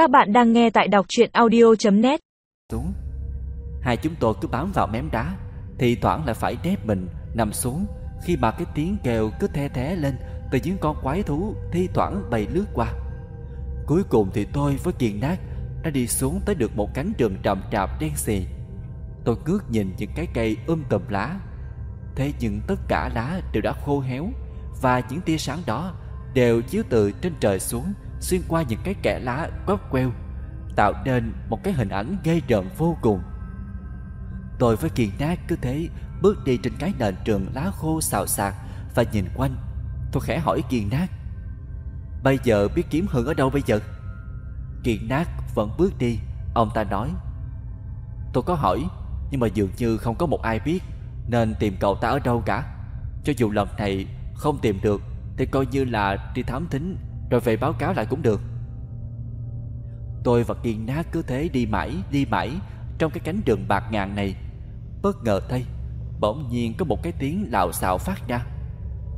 Các bạn đang nghe tại đọc chuyện audio.net xuống. Hai chúng tôi cứ bám vào mém đá, Thì thoảng lại phải đép mình, nằm xuống. Khi mà cái tiếng kêu cứ the thế lên, Từ những con quái thú, thi thoảng bay lướt qua. Cuối cùng thì tôi với Kiền Nát Đã đi xuống tới được một cánh rừng trầm trạp đen xì. Tôi ngước nhìn những cái cây um tùm lá. Thế nhưng tất cả lá đều đã khô héo, Và những tia sáng đó đều chiếu từ trên trời xuống xuyên qua những cái kẽ lá quắp queo, tạo nên một cái hình ảnh gây rợn vô cùng. Tôi với kiền nát cứ thế bước đi trên cái nền trường lá khô xào xạc và nhìn quanh. Tôi khẽ hỏi kiền nát, bây giờ biết kiếm hưng ở đâu bây giờ? Kiền nát vẫn bước đi, ông ta nói, tôi có hỏi, nhưng mà dường như không có một ai biết, nên tìm cậu ta ở đâu cả. Cho dù lần này không tìm được, thì coi như là đi thám thính rồi về báo cáo lại cũng được. Tôi và Kiên Nát cứ thế đi mãi đi mãi Trong cái cánh rừng bạc ngàn này. Bất ngờ thay, Bỗng nhiên có một cái tiếng lạo xạo phát ra.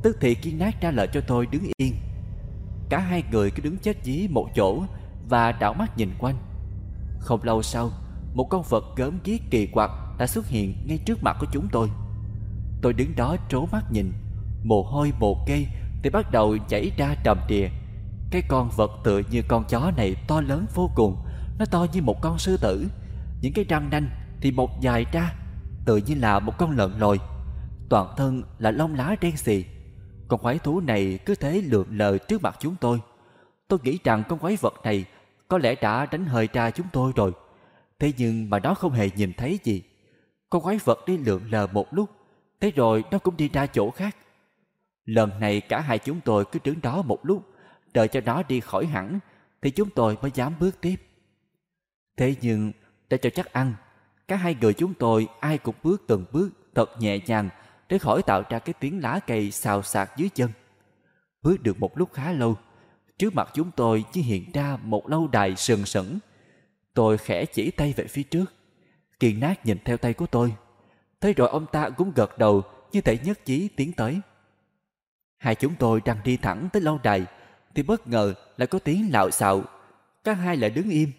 Tức thì Kiên Nát ra lệnh cho tôi đứng yên. Cả hai người cứ đứng chết dí một chỗ Và đảo mắt nhìn quanh. Không lâu sau, Một con vật gớm ghiếc kỳ quặc Đã xuất hiện ngay trước mặt của chúng tôi. Tôi đứng đó trố mắt nhìn, Mồ hôi mồ cây Thì bắt đầu chảy ra trầm trìa cái con vật tựa như con chó này to lớn vô cùng, Nó to như một con sư tử. Những cái răng nanh thì một dài ra, Tựa như là một con lợn lồi. Toàn thân là lông lá đen xì. Con quái thú này cứ thế lượn lờ trước mặt chúng tôi. Tôi nghĩ rằng con quái vật này Có lẽ đã đánh hơi ra chúng tôi rồi. Thế nhưng mà nó không hề nhìn thấy gì. Con quái vật đi lượn lờ một lúc, Thế rồi nó cũng đi ra chỗ khác. Lần này cả hai chúng tôi cứ đứng đó một lúc đợi cho nó đi khỏi hẳn thì chúng tôi mới dám bước tiếp. Thế nhưng, để cho chắc ăn, cả hai người chúng tôi ai cũng bước từng bước thật nhẹ nhàng để khỏi tạo ra cái tiếng lá cây xào xạc dưới chân. Bước được một lúc khá lâu, trước mặt chúng tôi chỉ hiện ra một lâu đài sừng sững. Tôi khẽ chỉ tay về phía trước. Kiền nát nhìn theo tay của tôi. Thế rồi ông ta cũng gật đầu như thể nhất trí tiến tới. Hai chúng tôi đang đi thẳng tới lâu đài thì bất ngờ lại có tiếng lạo xạo. Cả hai lại đứng im.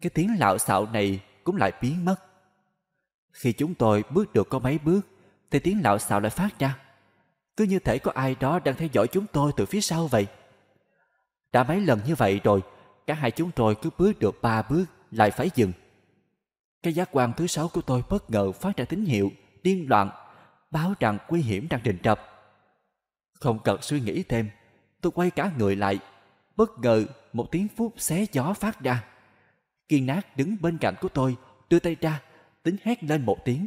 Cái tiếng lạo xạo này cũng lại biến mất. Khi chúng tôi bước được có mấy bước, thì tiếng lạo xạo lại phát ra. Cứ như thể có ai đó đang theo dõi chúng tôi từ phía sau vậy. Đã mấy lần như vậy rồi, cả hai chúng tôi cứ bước được ba bước lại phải dừng. Cái giác quan thứ sáu của tôi bất ngờ phát ra tín hiệu, điên loạn, báo rằng nguy hiểm đang trình trập. Không cần suy nghĩ thêm, Tôi quay cả người lại, bất ngờ một tiếng phút xé gió phát ra. Kiên nát đứng bên cạnh của tôi, đưa tay ra, tính hét lên một tiếng,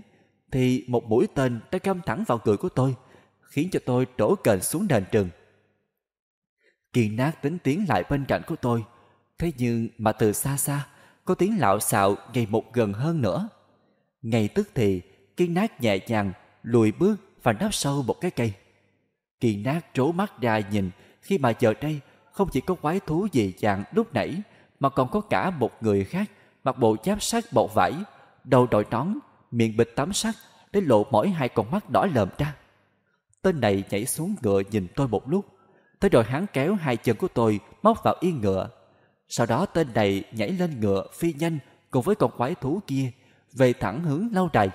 thì một mũi tên đã găm thẳng vào người của tôi, khiến cho tôi đổ cền xuống nền trường. Kiên nát tính tiến lại bên cạnh của tôi, thế nhưng mà từ xa xa, có tiếng lạo xạo ngày một gần hơn nữa. Ngay tức thì, Kiên nát nhẹ nhàng lùi bước và nắp sâu một cái cây. Kiên nát trố mắt ra nhìn khi mà giờ đây không chỉ có quái thú dị dạng lúc nãy mà còn có cả một người khác mặc bộ giáp sắt bọc vải, đầu đội nón, miệng bịt tấm sắt để lộ mỗi hai con mắt đỏ lợm ra. Tên này nhảy xuống ngựa nhìn tôi một lúc, thế rồi hắn kéo hai chân của tôi móc vào yên ngựa. Sau đó tên này nhảy lên ngựa phi nhanh cùng với con quái thú kia về thẳng hướng lâu đài.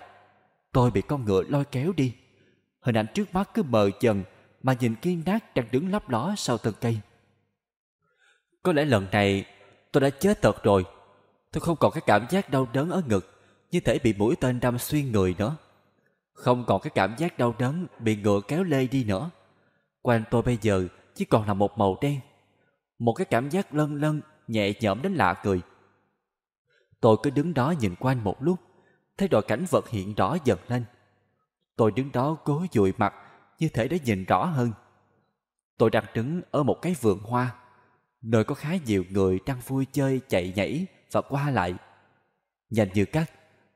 Tôi bị con ngựa lôi kéo đi. Hình ảnh trước mắt cứ mờ dần mà nhìn kiên nát đang đứng lấp ló sau thân cây. Có lẽ lần này tôi đã chết thật rồi. Tôi không còn cái cảm giác đau đớn ở ngực như thể bị mũi tên đâm xuyên người nữa. Không còn cái cảm giác đau đớn bị ngựa kéo lê đi nữa. Quanh tôi bây giờ chỉ còn là một màu đen. Một cái cảm giác lân lân nhẹ nhõm đến lạ cười. Tôi cứ đứng đó nhìn quanh một lúc, thấy đội cảnh vật hiện rõ dần lên. Tôi đứng đó cố dụi mặt như thể để nhìn rõ hơn. Tôi đang đứng ở một cái vườn hoa, nơi có khá nhiều người đang vui chơi chạy nhảy và qua lại. Nhanh như cắt,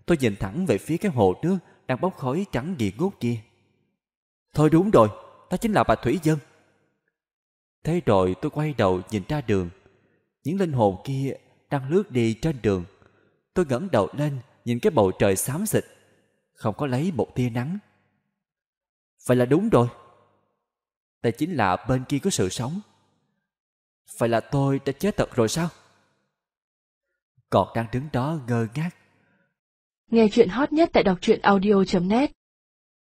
tôi nhìn thẳng về phía cái hồ nước đang bốc khói trắng nghi ngút kia. Thôi đúng rồi, ta chính là bà Thủy Dân. Thế rồi tôi quay đầu nhìn ra đường. Những linh hồn kia đang lướt đi trên đường. Tôi ngẩng đầu lên nhìn cái bầu trời xám xịt, không có lấy một tia nắng. Vậy là đúng rồi. Đây chính là bên kia có sự sống. phải là tôi đã chết thật rồi sao? còn đang đứng đó ngơ ngác Nghe chuyện hot nhất tại đọc truyện audio.net